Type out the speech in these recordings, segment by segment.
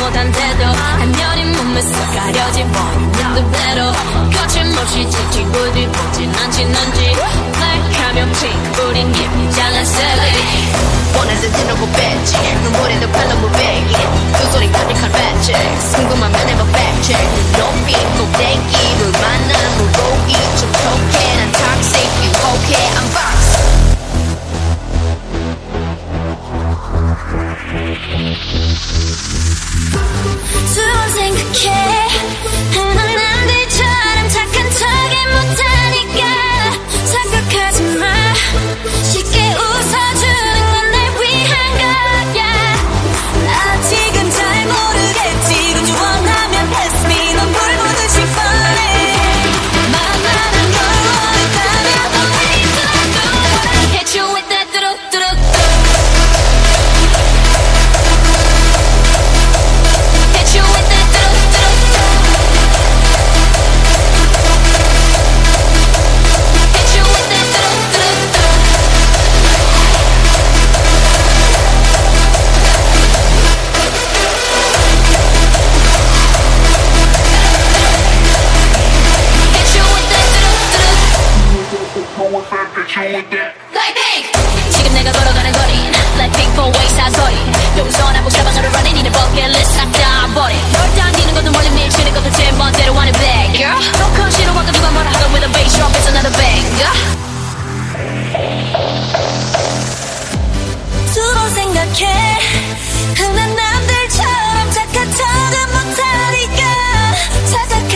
얼굴에 그렇지 못한 태도 한여린 몸에서 가려진 보이는 그대로 거침없이 지치고 뒤보진 않진 않지 블랙하면 핑크 우린 예쁘장한 셀리. 원하는 대로 뺐지. 눈물에도 팔로 무배기 그 소리 가득한 랩체 궁금하면 해봐 팩체 눈높이 꼭대기 지금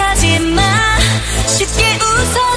하지 마. 쉽게 웃어.